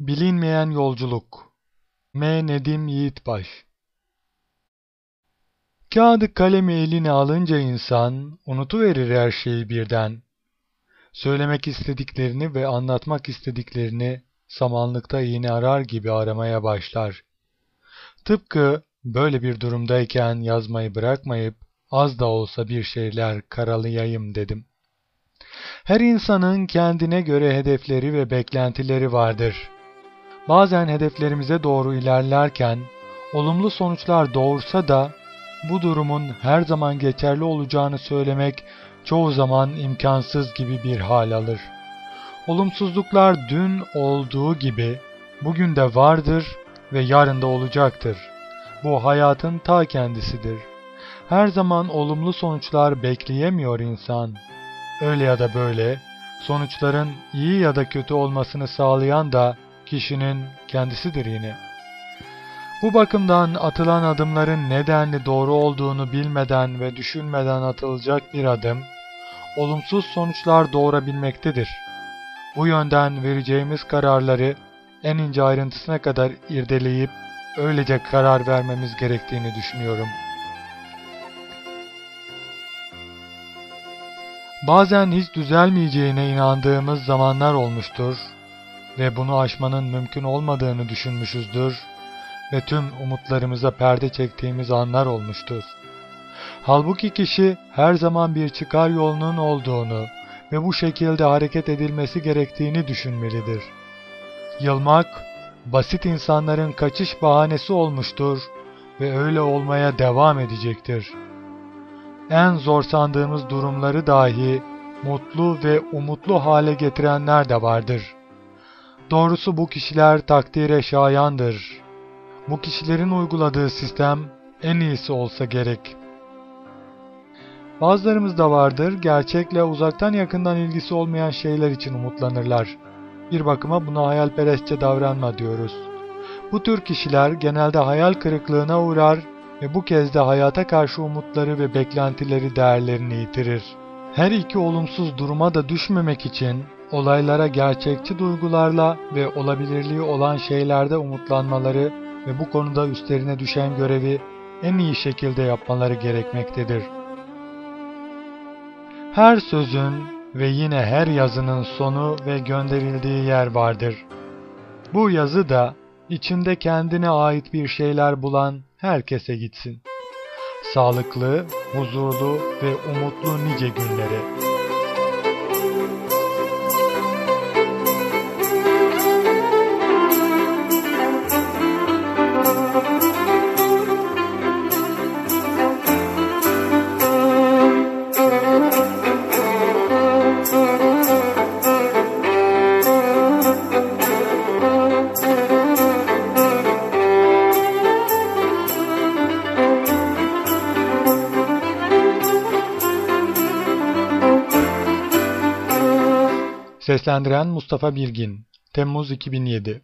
Bilinmeyen Yolculuk M. Nedim Yiğitbaş Kağıdı kalemi eline alınca insan unutuverir her şeyi birden. Söylemek istediklerini ve anlatmak istediklerini samanlıkta iğne arar gibi aramaya başlar. Tıpkı böyle bir durumdayken yazmayı bırakmayıp az da olsa bir şeyler karalayayım dedim. Her insanın kendine göre hedefleri ve beklentileri vardır. Bazen hedeflerimize doğru ilerlerken olumlu sonuçlar doğursa da bu durumun her zaman geçerli olacağını söylemek çoğu zaman imkansız gibi bir hal alır. Olumsuzluklar dün olduğu gibi bugün de vardır ve yarın da olacaktır. Bu hayatın ta kendisidir. Her zaman olumlu sonuçlar bekleyemiyor insan. Öyle ya da böyle, sonuçların iyi ya da kötü olmasını sağlayan da kişinin kendisidir yine. Bu bakımdan atılan adımların nedenli doğru olduğunu bilmeden ve düşünmeden atılacak bir adım, olumsuz sonuçlar doğurabilmektedir. Bu yönden vereceğimiz kararları en ince ayrıntısına kadar irdeleyip öylece karar vermemiz gerektiğini düşünüyorum. Bazen hiç düzelmeyeceğine inandığımız zamanlar olmuştur ve bunu aşmanın mümkün olmadığını düşünmüşüzdür ve tüm umutlarımıza perde çektiğimiz anlar olmuştur. Halbuki kişi her zaman bir çıkar yolunun olduğunu ve bu şekilde hareket edilmesi gerektiğini düşünmelidir. Yılmak, basit insanların kaçış bahanesi olmuştur ve öyle olmaya devam edecektir. En zor sandığımız durumları dahi mutlu ve umutlu hale getirenler de vardır. Doğrusu bu kişiler takdire şayandır. Bu kişilerin uyguladığı sistem en iyisi olsa gerek. Bazılarımız da vardır, gerçekle uzaktan yakından ilgisi olmayan şeyler için umutlanırlar. Bir bakıma buna hayalperestçe davranma diyoruz. Bu tür kişiler genelde hayal kırıklığına uğrar ve bu kez de hayata karşı umutları ve beklentileri değerlerini yitirir. Her iki olumsuz duruma da düşmemek için olaylara gerçekçi duygularla ve olabilirliği olan şeylerde umutlanmaları ve bu konuda üstlerine düşen görevi en iyi şekilde yapmaları gerekmektedir. Her sözün ve yine her yazının sonu ve gönderildiği yer vardır. Bu yazı da içinde kendine ait bir şeyler bulan herkese gitsin. Sağlıklı, huzurlu ve umutlu nice günlere. Seslendiren Mustafa Birgin Temmuz 2007